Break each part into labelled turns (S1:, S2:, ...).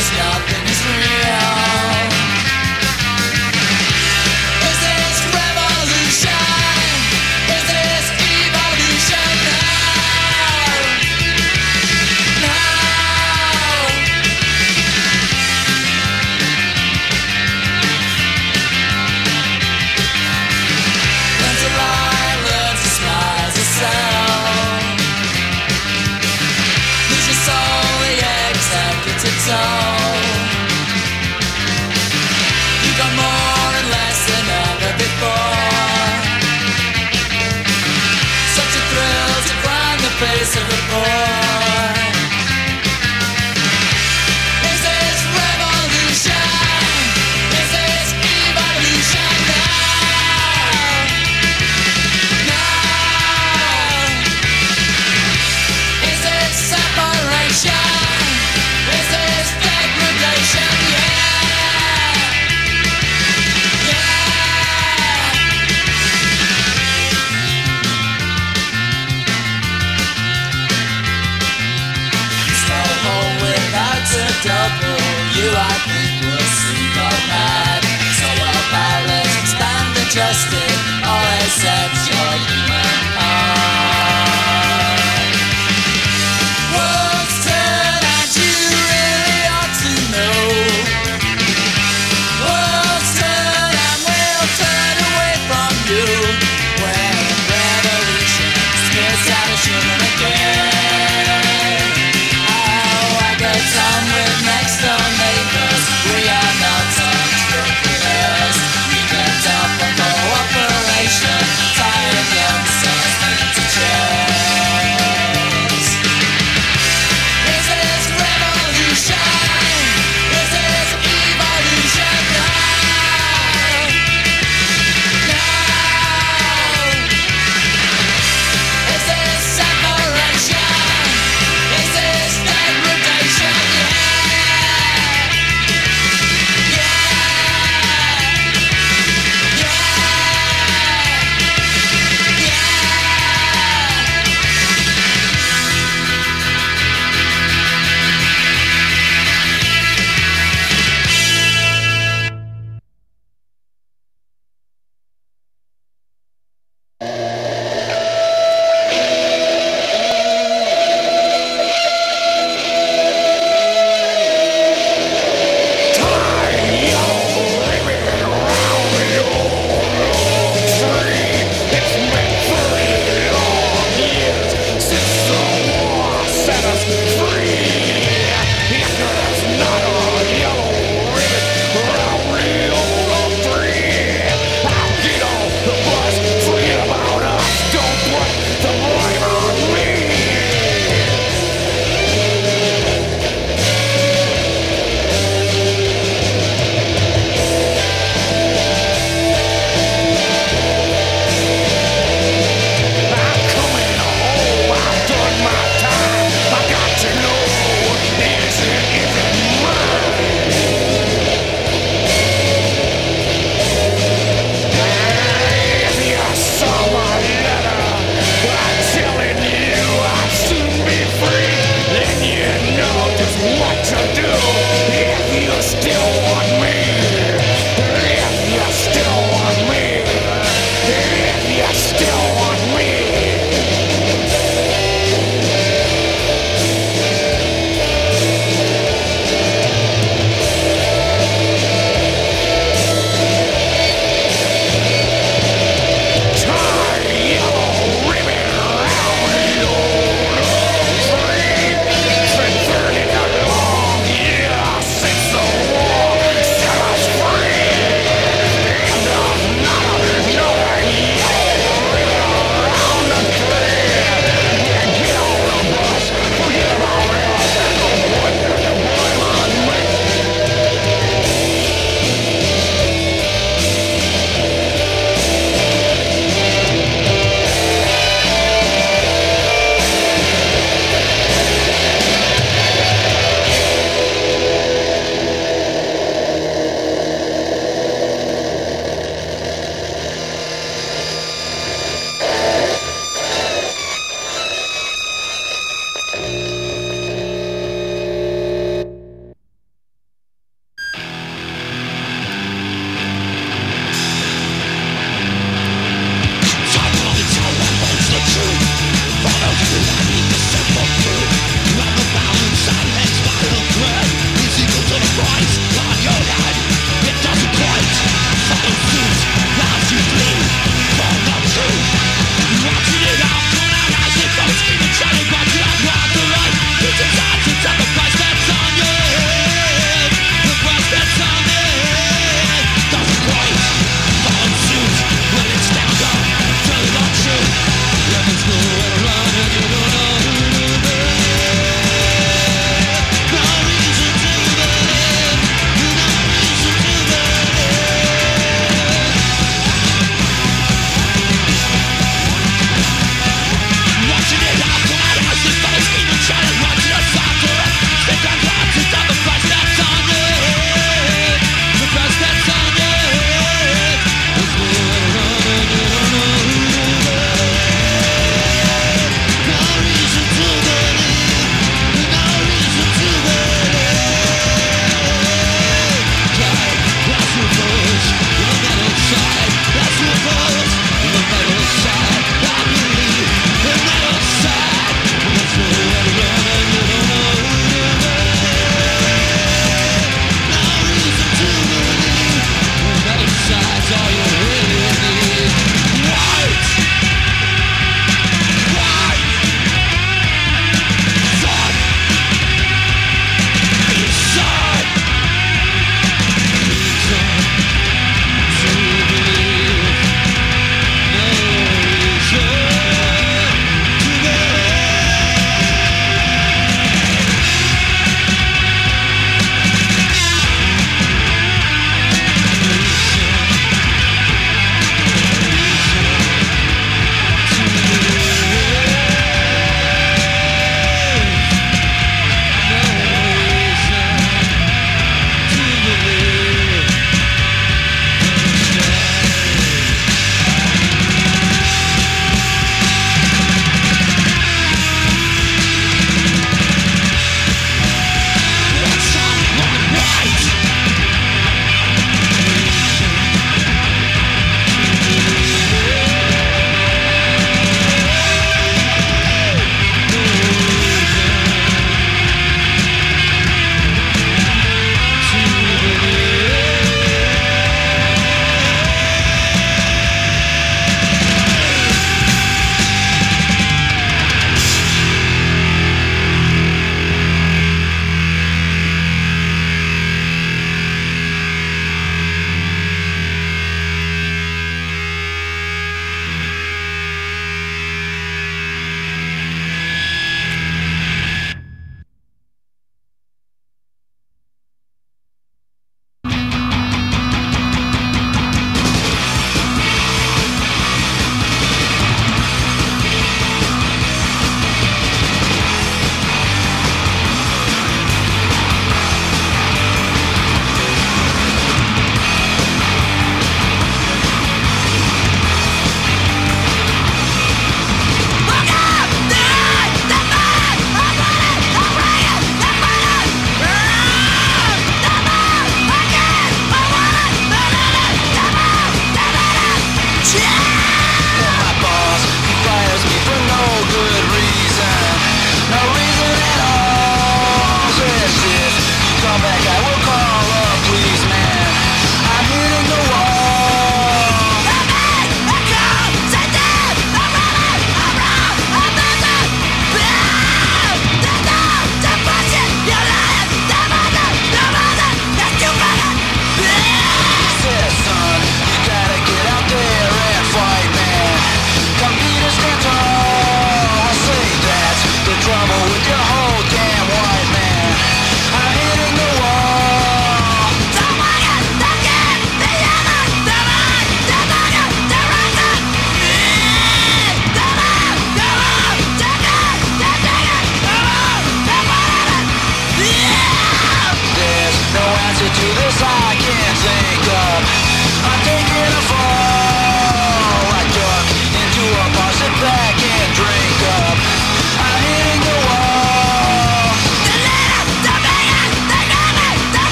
S1: Pictures, nothing always at your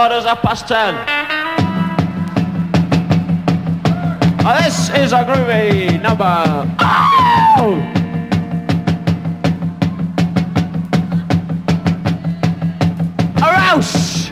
S2: orders are past ten. Now this is a groovy number. Oh! Arouse!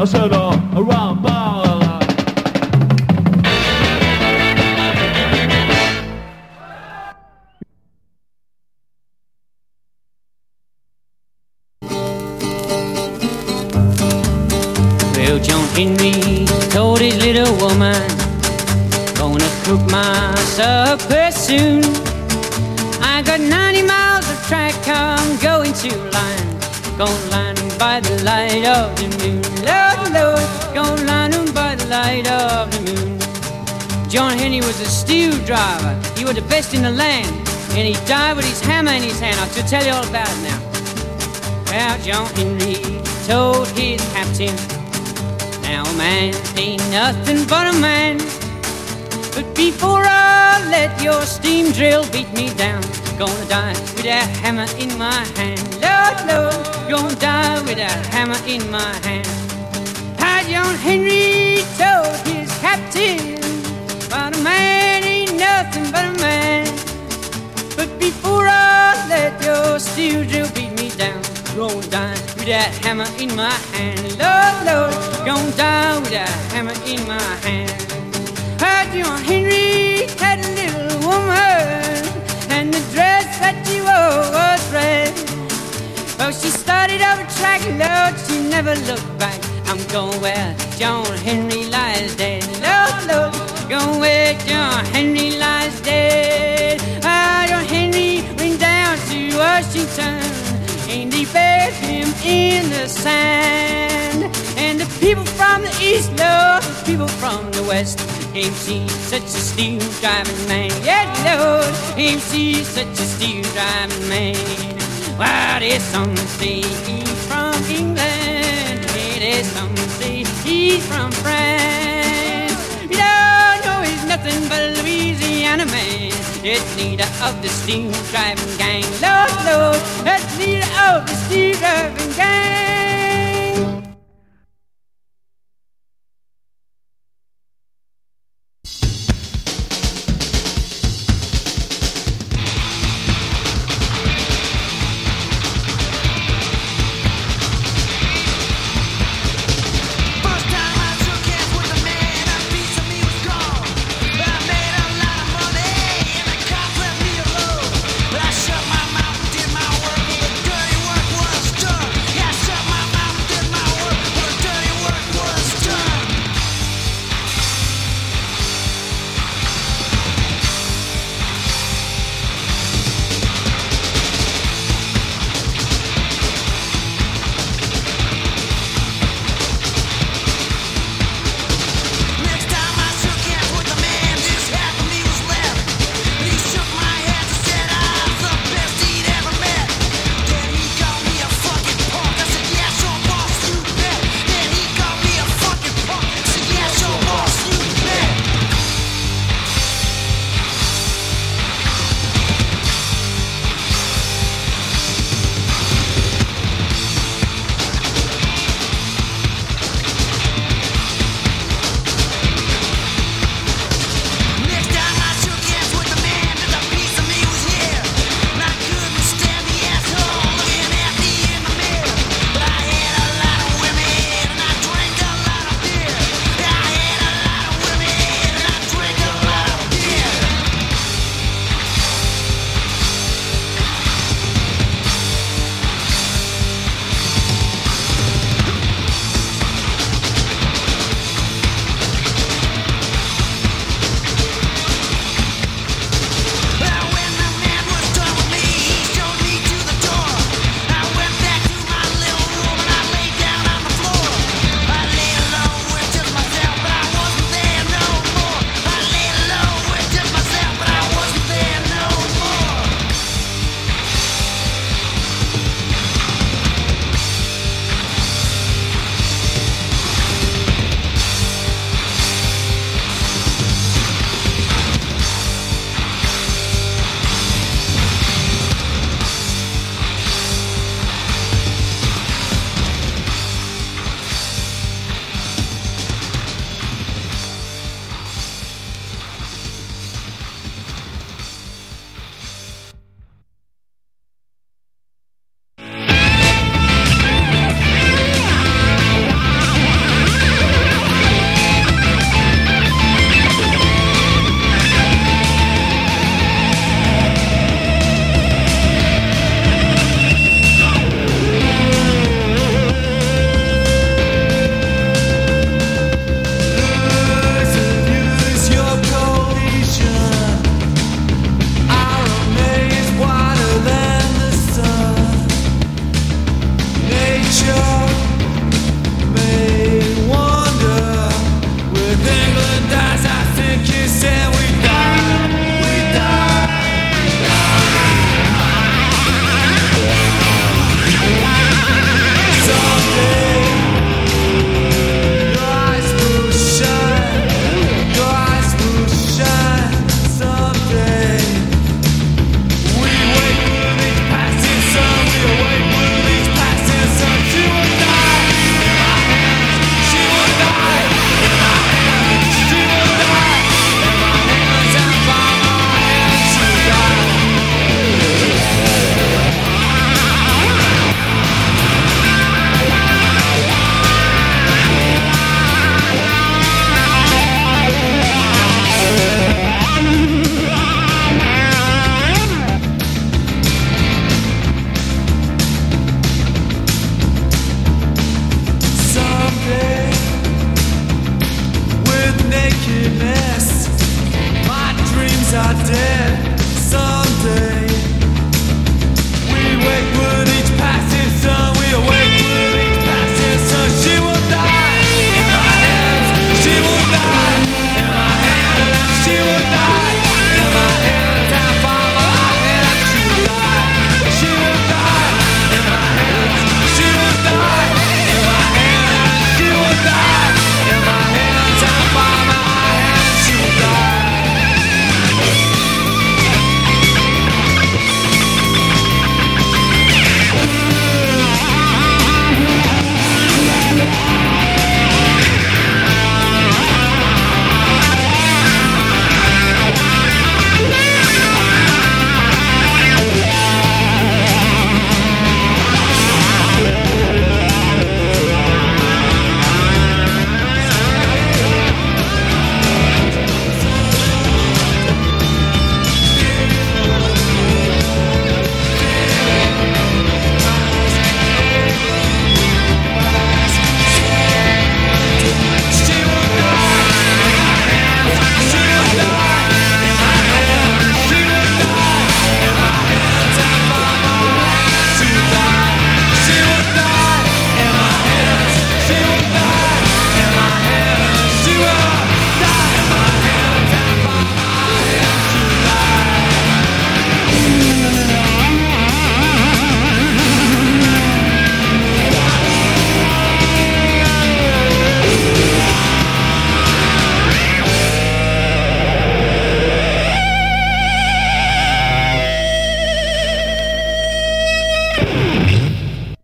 S2: a soda around.
S3: Driver. He was the best in the land. And he died with his hammer in his hand. I'll tell you all about it now. Well, John Henry told his captain, Now a man ain't nothing but a man. But before I let your steam drill beat me down, gonna die with that hammer in my hand. Lord, Lord, gonna die with that hammer in my hand. How John Henry told his captain, but a man nothing but a man. But before I let your steel drill beat me down, gonna die with that hammer in my hand. Lord, Lord, gonna die with that hammer in my hand. How John Henry had a little woman, and the dress that she wore was red. Well, she started over track, Lord, she never looked back. I'm going where John Henry sand. And the people from the east, Lord, the people from the west, came see such a steel driving man. Yeah, Lord, came see such a steel driving man. Why, there's some say he's from England. Hey, there's some say he's from France. You don't know he's nothing but a Louisiana man. It's leader of the steam driving gang. Lord, Lord, that's leader of the steam driving gang.